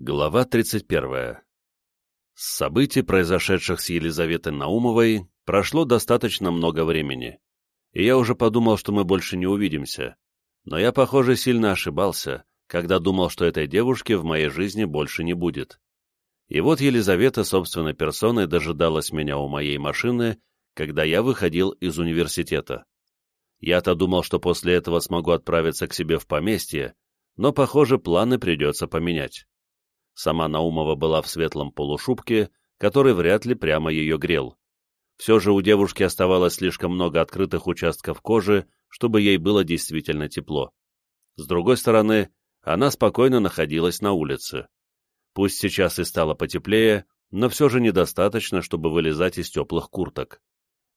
Глава 31. С событий, произошедших с Елизаветой Наумовой, прошло достаточно много времени, и я уже подумал, что мы больше не увидимся. Но я, похоже, сильно ошибался, когда думал, что этой девушки в моей жизни больше не будет. И вот Елизавета собственной персоной дожидалась меня у моей машины, когда я выходил из университета. Я-то думал, что после этого смогу отправиться к себе в поместье, но, похоже, планы придется поменять. Сама Наумова была в светлом полушубке, который вряд ли прямо ее грел. Все же у девушки оставалось слишком много открытых участков кожи, чтобы ей было действительно тепло. С другой стороны, она спокойно находилась на улице. Пусть сейчас и стало потеплее, но все же недостаточно, чтобы вылезать из теплых курток.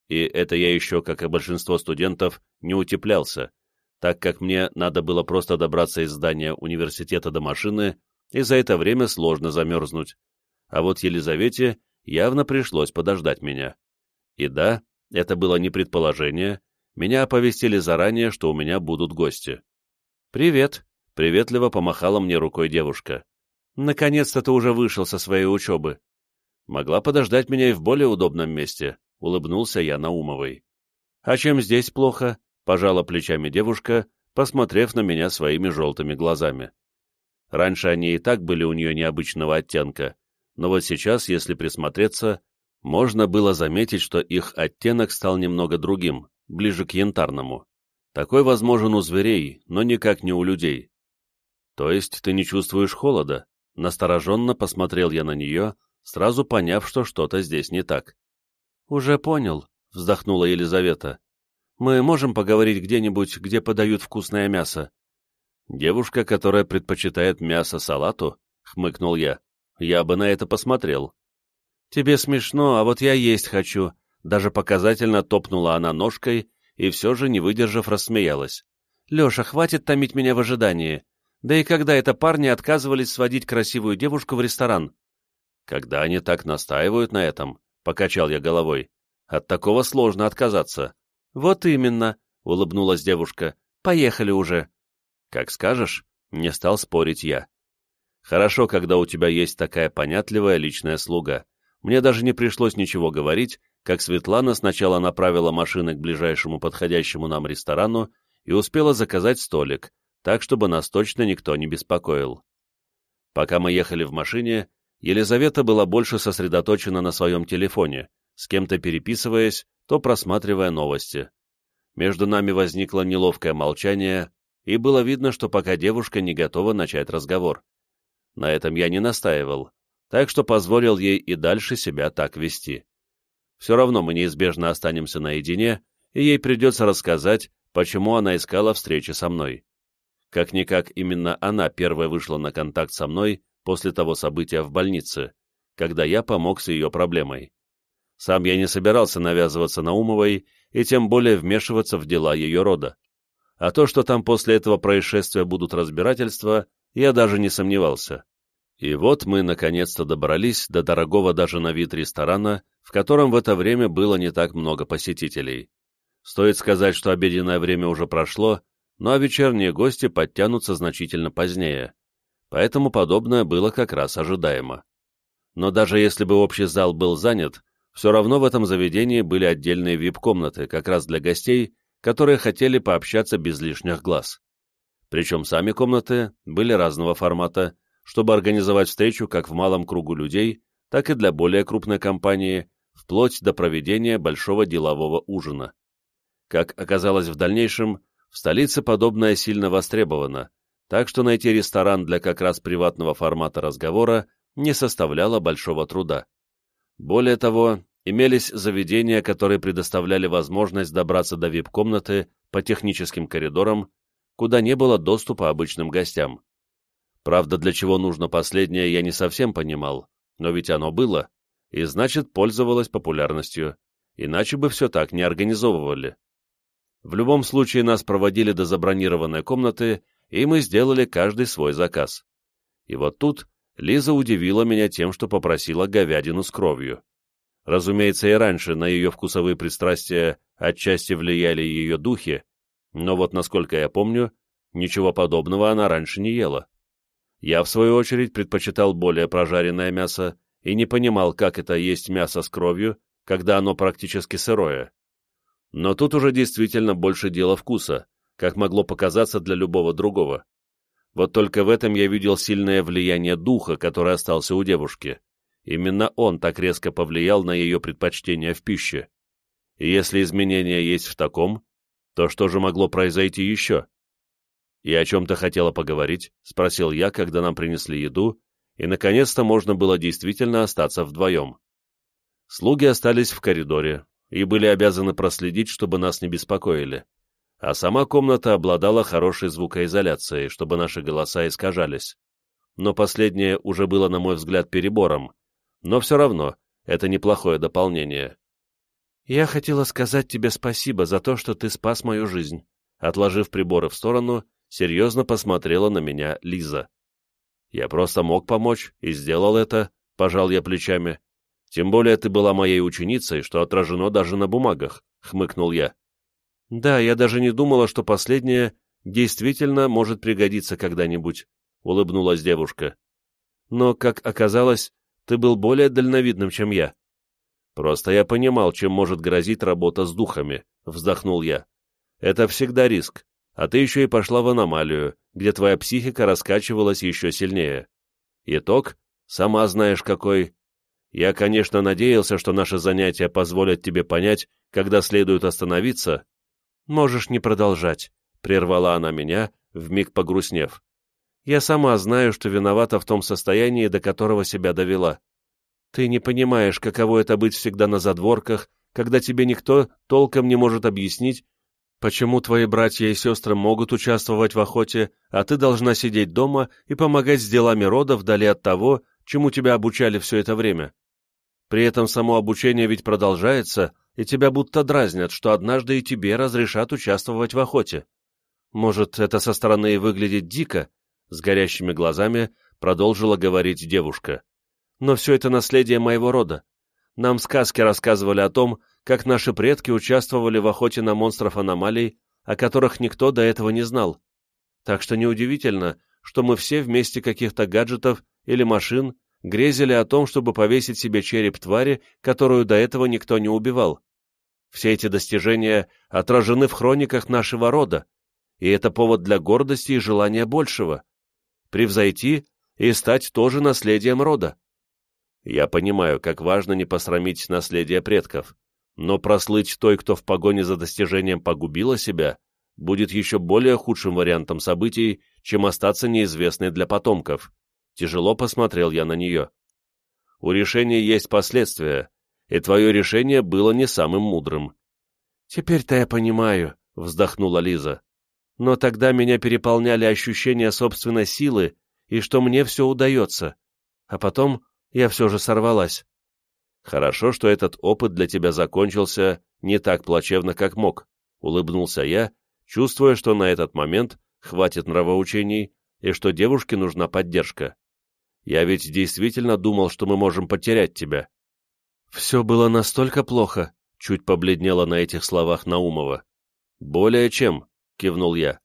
И это я еще, как и большинство студентов, не утеплялся, так как мне надо было просто добраться из здания университета до машины и за это время сложно замерзнуть. А вот Елизавете явно пришлось подождать меня. И да, это было не предположение, меня оповестили заранее, что у меня будут гости. «Привет», — приветливо помахала мне рукой девушка. «Наконец-то ты уже вышел со своей учебы». «Могла подождать меня и в более удобном месте», — улыбнулся я Наумовой. «А чем здесь плохо?» — пожала плечами девушка, посмотрев на меня своими желтыми глазами. Раньше они и так были у нее необычного оттенка, но вот сейчас, если присмотреться, можно было заметить, что их оттенок стал немного другим, ближе к янтарному. Такой возможен у зверей, но никак не у людей. То есть ты не чувствуешь холода? Настороженно посмотрел я на нее, сразу поняв, что что-то здесь не так. «Уже понял», — вздохнула Елизавета. «Мы можем поговорить где-нибудь, где подают вкусное мясо. «Девушка, которая предпочитает мясо салату?» — хмыкнул я. «Я бы на это посмотрел». «Тебе смешно, а вот я есть хочу», — даже показательно топнула она ножкой и все же, не выдержав, рассмеялась. «Леша, хватит томить меня в ожидании. Да и когда это парни отказывались сводить красивую девушку в ресторан?» «Когда они так настаивают на этом», — покачал я головой, — «от такого сложно отказаться». «Вот именно», — улыбнулась девушка, — «поехали уже». «Как скажешь», — не стал спорить я. «Хорошо, когда у тебя есть такая понятливая личная слуга. Мне даже не пришлось ничего говорить, как Светлана сначала направила машины к ближайшему подходящему нам ресторану и успела заказать столик, так, чтобы нас точно никто не беспокоил. Пока мы ехали в машине, Елизавета была больше сосредоточена на своем телефоне, с кем-то переписываясь, то просматривая новости. Между нами возникло неловкое молчание, и было видно, что пока девушка не готова начать разговор. На этом я не настаивал, так что позволил ей и дальше себя так вести. Все равно мы неизбежно останемся наедине, и ей придется рассказать, почему она искала встречи со мной. Как-никак именно она первая вышла на контакт со мной после того события в больнице, когда я помог с ее проблемой. Сам я не собирался навязываться Наумовой и тем более вмешиваться в дела ее рода. А то, что там после этого происшествия будут разбирательства, я даже не сомневался. И вот мы наконец-то добрались до дорогого даже на вид ресторана, в котором в это время было не так много посетителей. Стоит сказать, что обеденное время уже прошло, ну а вечерние гости подтянутся значительно позднее. Поэтому подобное было как раз ожидаемо. Но даже если бы общий зал был занят, все равно в этом заведении были отдельные вип-комнаты, как раз для гостей, которые хотели пообщаться без лишних глаз. Причем сами комнаты были разного формата, чтобы организовать встречу как в малом кругу людей, так и для более крупной компании, вплоть до проведения большого делового ужина. Как оказалось в дальнейшем, в столице подобное сильно востребовано, так что найти ресторан для как раз приватного формата разговора не составляло большого труда. Более того, имелись заведения, которые предоставляли возможность добраться до вип-комнаты по техническим коридорам, куда не было доступа обычным гостям. Правда, для чего нужно последнее, я не совсем понимал, но ведь оно было, и значит пользовалось популярностью, иначе бы все так не организовывали. В любом случае нас проводили до забронированной комнаты, и мы сделали каждый свой заказ. И вот тут Лиза удивила меня тем, что попросила говядину с кровью. Разумеется, и раньше на ее вкусовые пристрастия отчасти влияли ее духи, но вот, насколько я помню, ничего подобного она раньше не ела. Я, в свою очередь, предпочитал более прожаренное мясо и не понимал, как это есть мясо с кровью, когда оно практически сырое. Но тут уже действительно больше дела вкуса, как могло показаться для любого другого. Вот только в этом я видел сильное влияние духа, который остался у девушки. Именно он так резко повлиял на ее предпочтение в пище. И если изменения есть в таком, то что же могло произойти еще? «И о чем-то хотела поговорить?» — спросил я, когда нам принесли еду, и, наконец-то, можно было действительно остаться вдвоем. Слуги остались в коридоре и были обязаны проследить, чтобы нас не беспокоили. А сама комната обладала хорошей звукоизоляцией, чтобы наши голоса искажались. Но последнее уже было, на мой взгляд, перебором. Но все равно, это неплохое дополнение. «Я хотела сказать тебе спасибо за то, что ты спас мою жизнь», отложив приборы в сторону серьезно посмотрела на меня Лиза. Я просто мог помочь и сделал это, пожал я плечами. Тем более ты была моей ученицей, что отражено даже на бумагах, хмыкнул я. Да, я даже не думала, что последнее действительно может пригодиться когда-нибудь, улыбнулась девушка. Но, как оказалось, ты был более дальновидным, чем я. Просто я понимал, чем может грозить работа с духами, вздохнул я. Это всегда риск, а ты еще и пошла в аномалию, где твоя психика раскачивалась еще сильнее. Итог, сама знаешь какой. Я, конечно, надеялся, что наши занятия позволят тебе понять, когда следует остановиться. Можешь не продолжать, — прервала она меня, вмиг погрустнев. Я сама знаю, что виновата в том состоянии, до которого себя довела. Ты не понимаешь, каково это быть всегда на задворках, когда тебе никто толком не может объяснить, Почему твои братья и сестры могут участвовать в охоте, а ты должна сидеть дома и помогать с делами рода вдали от того, чему тебя обучали все это время? При этом само обучение ведь продолжается, и тебя будто дразнят, что однажды и тебе разрешат участвовать в охоте. Может, это со стороны и выглядит дико, с горящими глазами продолжила говорить девушка. Но все это наследие моего рода. Нам сказки рассказывали о том, как наши предки участвовали в охоте на монстров аномалий, о которых никто до этого не знал. Так что неудивительно, что мы все вместе каких-то гаджетов или машин грезили о том, чтобы повесить себе череп твари, которую до этого никто не убивал. Все эти достижения отражены в хрониках нашего рода, и это повод для гордости и желания большего. Превзойти и стать тоже наследием рода. Я понимаю, как важно не посрамить наследие предков, но прослыть той, кто в погоне за достижением погубила себя, будет еще более худшим вариантом событий, чем остаться неизвестной для потомков. Тяжело посмотрел я на нее. У решения есть последствия, и твое решение было не самым мудрым. «Теперь-то я понимаю», — вздохнула Лиза. «Но тогда меня переполняли ощущения собственной силы и что мне все удается. А потом я все же сорвалась. Хорошо, что этот опыт для тебя закончился не так плачевно, как мог, улыбнулся я, чувствуя, что на этот момент хватит нравоучений и что девушке нужна поддержка. Я ведь действительно думал, что мы можем потерять тебя. Все было настолько плохо, чуть побледнела на этих словах Наумова. Более чем, кивнул я.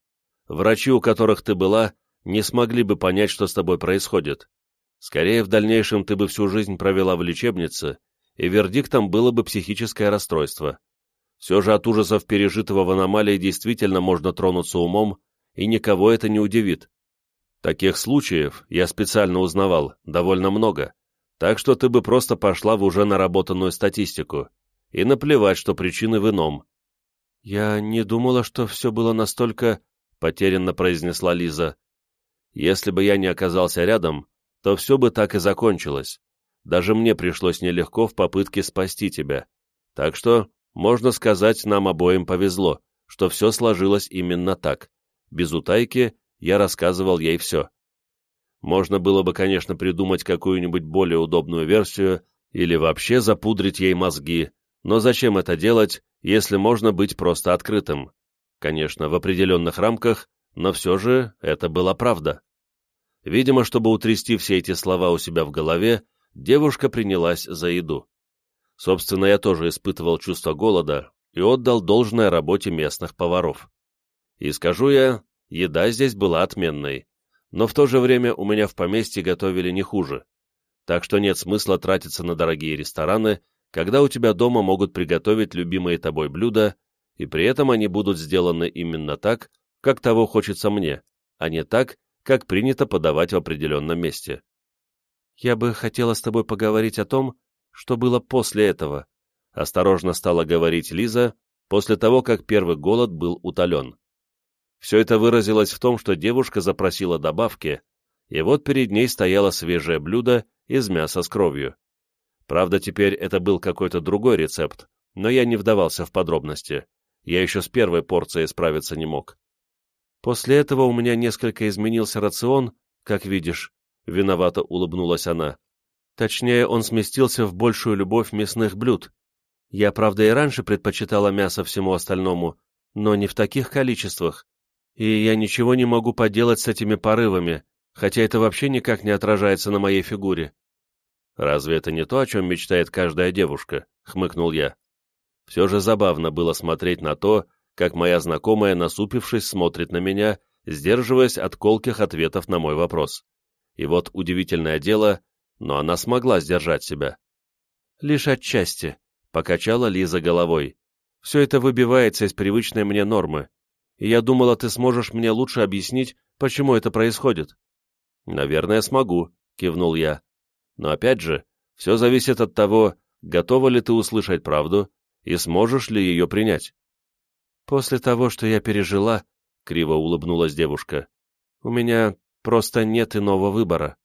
Врачи, у которых ты была, не смогли бы понять, что с тобой происходит. Скорее, в дальнейшем ты бы всю жизнь провела в лечебнице, и вердиктом было бы психическое расстройство. Все же от ужасов пережитого в аномалии действительно можно тронуться умом, и никого это не удивит. Таких случаев, я специально узнавал, довольно много, так что ты бы просто пошла в уже наработанную статистику, и наплевать, что причины в ином. «Я не думала, что все было настолько...» — потерянно произнесла Лиза. «Если бы я не оказался рядом, то все бы так и закончилось. Даже мне пришлось нелегко в попытке спасти тебя. Так что, можно сказать, нам обоим повезло, что все сложилось именно так. Без утайки я рассказывал ей все. Можно было бы, конечно, придумать какую-нибудь более удобную версию или вообще запудрить ей мозги, но зачем это делать, если можно быть просто открытым? Конечно, в определенных рамках, но все же это была правда. Видимо, чтобы утрясти все эти слова у себя в голове, девушка принялась за еду. Собственно, я тоже испытывал чувство голода и отдал должное работе местных поваров. И скажу я, еда здесь была отменной. но в то же время у меня в поместье готовили не хуже. Так что нет смысла тратиться на дорогие рестораны, когда у тебя дома могут приготовить любимые тобой блюда, и при этом они будут сделаны именно так, как того хочется мне, а не так, как принято подавать в определенном месте. «Я бы хотела с тобой поговорить о том, что было после этого», осторожно стала говорить Лиза после того, как первый голод был утолен. Все это выразилось в том, что девушка запросила добавки, и вот перед ней стояло свежее блюдо из мяса с кровью. Правда, теперь это был какой-то другой рецепт, но я не вдавался в подробности. Я еще с первой порцией справиться не мог. После этого у меня несколько изменился рацион, как видишь, — виновато улыбнулась она. Точнее, он сместился в большую любовь мясных блюд. Я, правда, и раньше предпочитала мясо всему остальному, но не в таких количествах. И я ничего не могу поделать с этими порывами, хотя это вообще никак не отражается на моей фигуре. «Разве это не то, о чем мечтает каждая девушка?» — хмыкнул я. Все же забавно было смотреть на то, как моя знакомая, насупившись, смотрит на меня, сдерживаясь от колких ответов на мой вопрос. И вот удивительное дело, но она смогла сдержать себя. «Лишь отчасти», — покачала Лиза головой. «Все это выбивается из привычной мне нормы, и я думала, ты сможешь мне лучше объяснить, почему это происходит». «Наверное, смогу», — кивнул я. Но опять же, все зависит от того, готова ли ты услышать правду и сможешь ли ее принять. После того, что я пережила, — криво улыбнулась девушка, — у меня просто нет иного выбора.